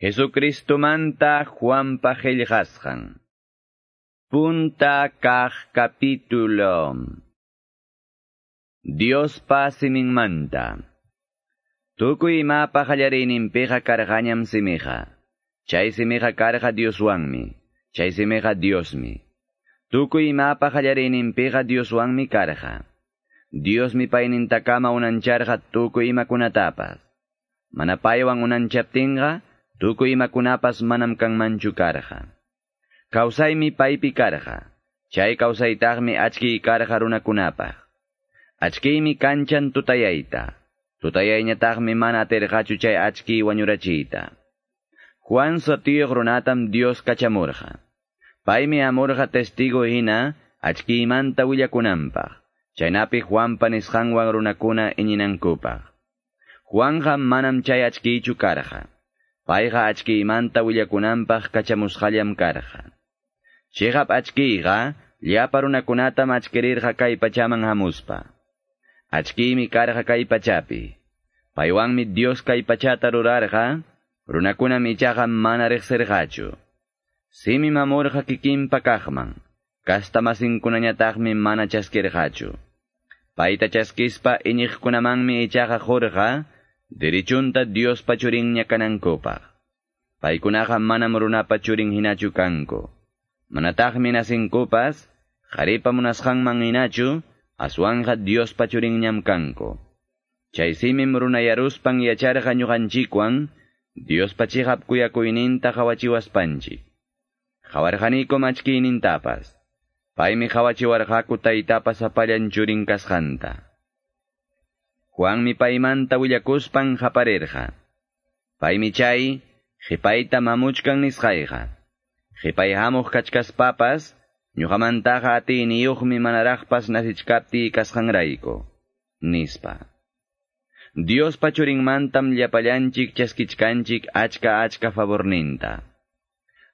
Jesucristo manta Juan qillqasqan. Punta kaq capítulo. Dios manta. Tukuy imapa qallariyninpiqa karqañam simiqa. Chay simiqa karqa Dioswanmi. Chay simiqa Diosmi. Tukuy imapa qallariyninpiqa Dioswanmi karqa. Diosmi paynintakama unancharqa tukuy imakunatapas. Mana paywan unanchaptinqa tukuy imakunapas manam kanmanchu karqa. Kawsaymi paypi karqa. Chay kawsaytaqmi achkiy karqa runakunapaq. Achkiymi kanchan tutayayta. Tutayayñataqmi mana atirqachu chay achkiy wañurachiyta. Juan sotiyoq runatam Dios kachamurqa. Paymi amurqa testigo hina achkiymanta willakunanpaq. Chaynapi Juanpa nisqanwan runakuna iñinankupaq. Juanja manam chay achkiychu karqa. Payqa achkiymanta willakunanpaq kachamusqallam karqa. Chihap achkiyqa llapa runakunatam achkirirqa kay pachaman hamuspa. Achkiymi karqa kay pachapi. Paywanmi Dios kay pachata rurarqa, runakunam ichaqa mana riqsirqachu. Simi mamurqa kikinpa kaqman. Kastamasinkunañataqmi mana chaskirqachu. Payta chaskispa iñiqkunamanmi ichaqa jorqa, dirichunta Dios pachurinña kanankupaq. Paykunaqa manam runapa churin hinachu kanku. Manataqmi nasinkupas, qharipa munasqanman hinachu, aswanja Dios pachurinñam kanku. Chay simim runayaruspan yacharqa ñuqanchikwan, Dios pachihap kuyakuyninta qawachiwaspanchik. Qawarqaniku machkiynintapas. Paymi hawachiwarqaku taytapa sapallan churin kasqanta. Juanmi paymanta willakuspan haparirqa. Paymi chay, qipayta mamuchkan nisqayqa. Qipay hamuq kachkaspapas, ñuqamantaqa atiniyuqmi manaraqpas nasichkapti kasqanrayku, nispa. Dios pachurinmantam llapallanchik chaskichkanchik achka achka favorninta.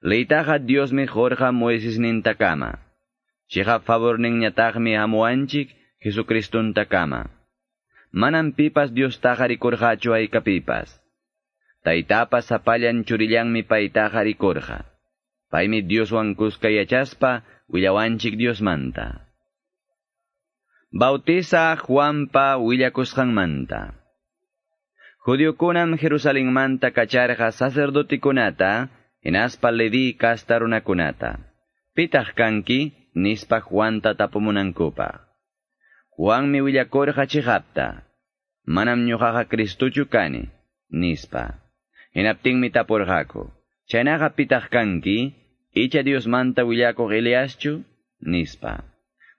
Leitaqa Dios mejorqa Moises ninta kama. Chiqa favor ninñataqmi hamuanchik Jesucristunta kama. Manan pipas Dios tajaricurjachu aykapipas. Taytapas sapallan churillanmi paytaqa rikurqa. Paymi Dioswan kuskayachaspa willawanchik Diosmanta. Bautiza Juanpa willakusqanmanta. Judiokunam Jerusalenmanta kacharqa sacerdotikunata, hinaspa Levi kasta runakunata. Pitaq kanki, nispa Juanta tapumunankupa. Juan mi willakorja chihapta. Manam ñuqaqa Kristuchu kani, nispa. Hinaptinmi tapurqaku. Chaynaqa pitaq kanki, icha Diosmanta willakoq Eliaschu, nispa.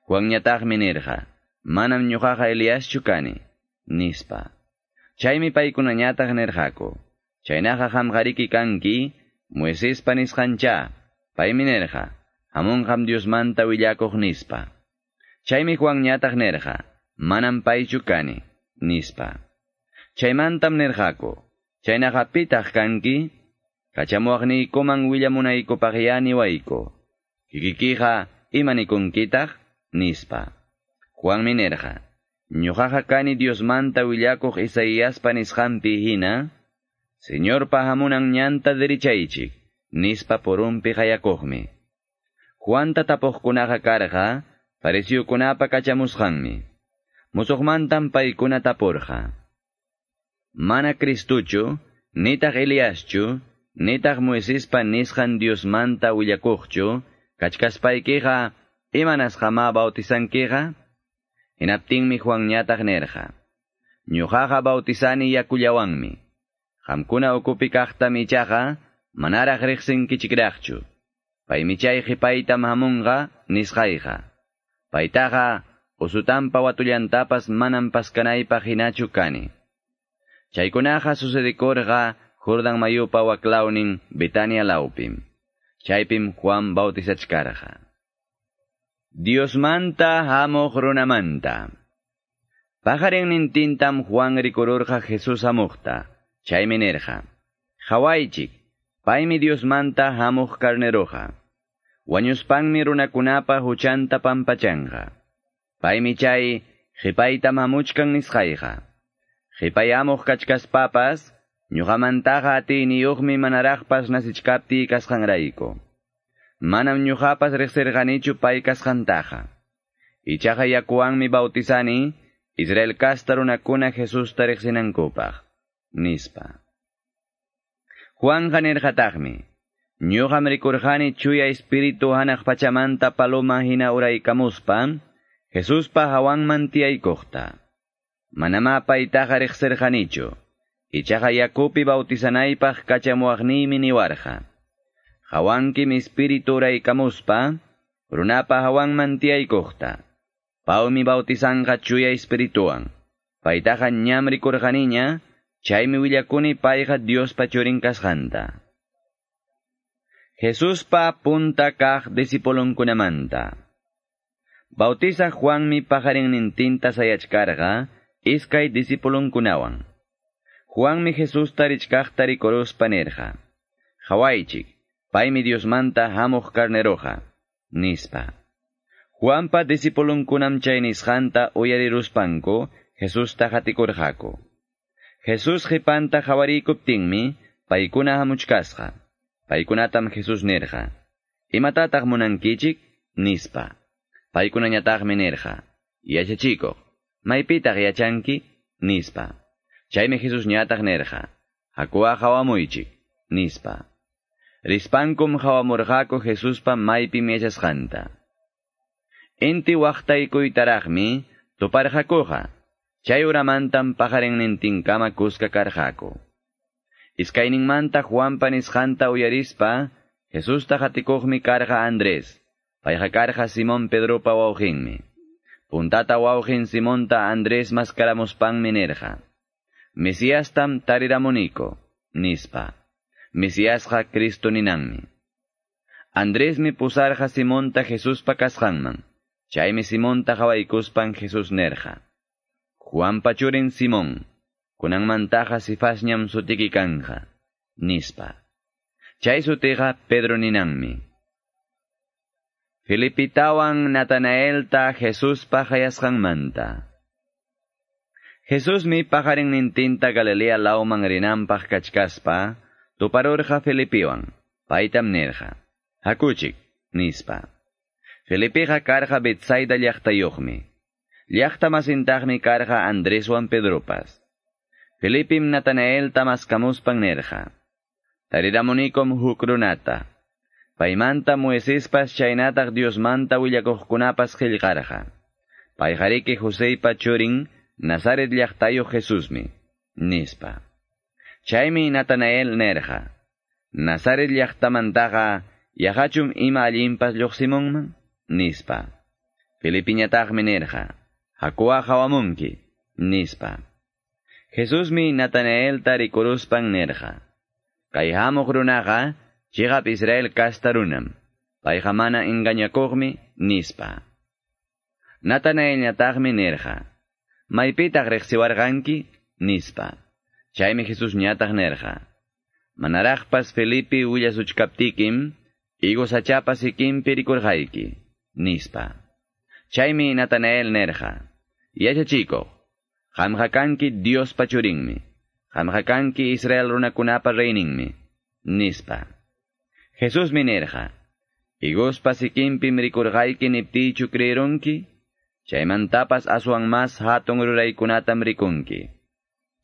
Juan ñataqmi nirqa. Manam ñuqaqa Eliaschu kani, nispa. Chaymi paykunañataq nirqaku. Chaynaqa hamqariki kanki, Moisespa nisqancha, paymi nirqa. Dios Diosmanta willakuq nispa. Chaymi Juan ñataq nerja, manam paychu kani, nispa. Chaymantam nerjako, chaynaqa pitaq kanki, kachamuaqniykuman willamunaykupaq yaniwayku. Kikikiqa imanikunkitaq, nispa. Juanmi nerja, ñuqaqa kani Diosmanta willakuq Isaíaspa nisqanpi hina, Señorpa hamunan ñanta derichaychik, nispa porumpi qayakuqmi. Juanta tapuqkunaqa karqa, pareciyukunapa kachamusqanmi. Musuqmantam paykuna tapurqa. Mana Kristuchu, nitaq Eliaschu, nitaq Moisespa nisqan Diosmanta willakuqchu, kachkaspaykiqa, imanasqama bautizankiqa? Hinaptinmi Juanñataq nerqa. Ñuqaqa bautizani yakullawanmi. Qamkuna ukupi kaqtami ichaqa, manaraq riqsinkichikraqchu. Paymichay qipaytam hamunqa nisqayqa. Paytaqa usutampa watullantapas manam paskanaypaq hinachu kani. Chaykunaqa sucedikurqa Jordan mayupa waklawnin Betania laupim. Chaypim Juan bautizachkarqa. Diosmanta hamuq runamanta. Pajarin nintintam Juan rikururqa Jesus hamuqta. Chaymi nirqa. Hawaychik, paymi Diosmanta hamuq karneroqa. Wañuspanmi runakunapa huchanta pampachanqa. Paymi chay, qipayta mamuchkan nisqayqa. Qipayamuq kachkaspapas, Ñuqamantaqa atiyniyuqmi manaraqpas nasichkapti kasqanrayku. Manam ñuqapas riqsirqanichu pay kasqantaqa. Ichaqa yakuwanmi bautizani Israel kasta runakuna Jesusta riqsinankupaq. Nispa. Juan nirqataqmi. Ñuqam rikurqani chuya espiritu hanaq pachamanta paloma hina uraykamuspa, Jesuspa hawanman tiyaykuqta. Manama paytaqa riqsirqanichu. Ichaqa yakupi bautizanaypaq kachamuaqniymi niwarqa. Hawankim espiritu uraykamuspa, runapa hawanman tiyaykuqta. Pawmi bautizanqa chuya espirituwan. Paytaqa ñam rikurqaniña, chaymi willakuni payqa Diospa churin kasqanta. Jesuspa punta kaq disipulunkunamanta. Bautiza Juanmi pajarinnintinta sayachkarqa, iskay disipulunkunawan. Juanmi Jesusta richkaqta rikuruspa nirqa. Hawaychik, paymi Diosmanta hamuq karneroja, nispa. Juanpa disipulunkunam chay nisqanta uyariruspanku, Jesusta hatikurqaku. Jesus qipanta hawarikuptinmi, paykuna hamuchkasqa. Paykunatam Jesus nirqa. Imatataq munankichik? Nispa. Paykunañataqmi nirqa. Yachachikuq. Maypitaq yachanki? Nispa. Chaymi Jesus ñataq nirqa. Hakuwa hawamuychik. Nispa. Rispankum hawamurqaku Jesuspa maypi mechasqanta. Inti waqtaykuytaraqmi tuparqakuqa. Chay uramantam pajarinnintinkama kuska karqaku. Iskayninmanta Juanpa nisqanta uyarispa, Jesusta hatikuqmi karqa Andrés. Payqa karqa Simón Pedropa wawqinmi. Puntata wawqin Simonta Andrés maskaramuspanmi nirqa. Mesíastam tariramuniko, nispa. Mesíasqa Cristo ninanmi. Andrésmi pusarqa Simonta Jesuspa kasqanman. Chaymi Simonta hawaykuspan Jesus nerqa. Juan pachurin Simón, kunanmantaqa sifasñam sutiki kanja, nispa. Chay sutiqa Pedro ninanmi. Filipitawang Natanaelta Jesus pahayas kang manta. Jesus mi paharing nintinta Galilea laumang rinampah kachkaspa, tuparurja Filipiwan, paitam nirja, hakuchik, nispa. Filipija karja Betsaida llaktayuqmi, llakta masintagmi karja Andreswan Pedropas. Filipim Natanael Natanaelta maskamuspang nirja, tariramunikom hukrunata, Paimanta Moiséspas chaynataq Diosmanta willakuqkunapas qillqarqa. Payjariki Joseipa churin Nazaret llaqtayo Jesusmi, nispa. Chaymi Natanael nerja. Nazaret llaqtamantaqa yahachum ima allimpas lluqsimunman, nispa. Filipiñataqmi nerja. Hakua hawamunki, nispa. Jesusmi Natanael tarikuruspan nerja. Kay hamuq runaqa, chigap Israel kastarunam. Payqa mana engañakuqmi, nispa. Natanael ñataqmi nerja. Maypitaq riqsiwarqanki, nispa. Chaymi Jesus ñataq nerja. Manaraqpas Felipe willasuchkaptikim, igos achapas ikimpi rikurqayki, nispa. Chaymi Natanael nerja. Yachachiko, qamqa Dios pachurinmi, qamqa Israel runakunapa reyninmi, nispa. Jesus minerja, igospa sikimpim rikurqayki niptichu creeronki, chaymantapas aswan mas hatun ruraykunatam rikunki.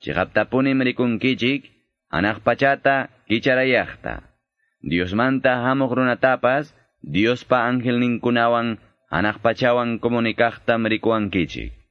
Chiqaptapunim rikunkichik, anaq pachata kicharayaqta. Diosmanta hamuq runatapas, Diospa ángel ninkunawan anaq pachawan komunikaqtam rikuankichik.